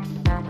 Bye.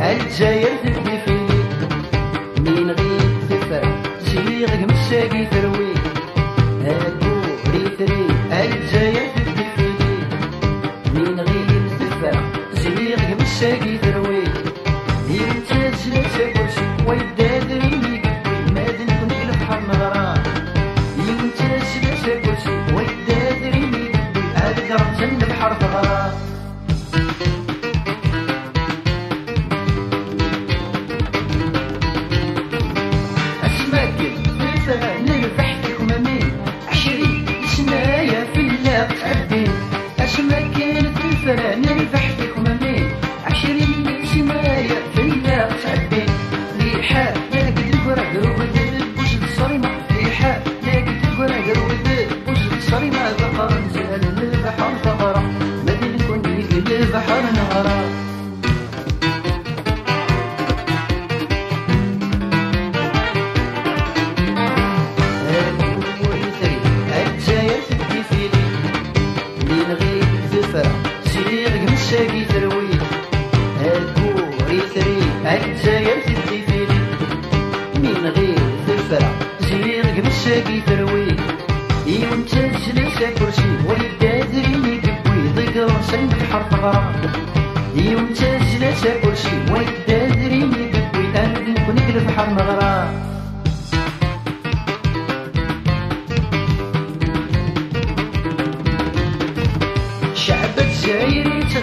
الجزائر تبدي فيني من غير تفر؟ شيغك مشاقي تروي هادو ريتري من غير تفر؟ شيغك مشاقي تروي ويدي Mm-hmm. ساقي تروي هاكو ريثري عالجزاير تدي فيلي من غير تفرع زير قمش ساقي تروي يوم تجلس كرسي ويدادري يقبوي ضيق راسي من حرف غرام يوم تجلس كرسي ويدادري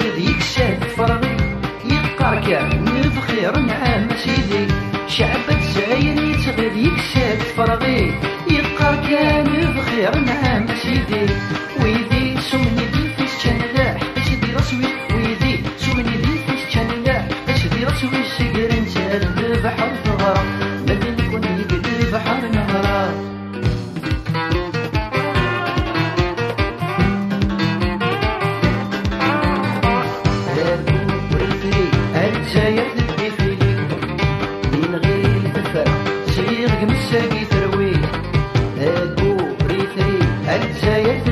غير يكشف فرغي يبقى كامل نفخير نعم سيدي شعبة سعين يتغير يكشف فرغي يبقى كامل نفخير نعم سيدي Say it.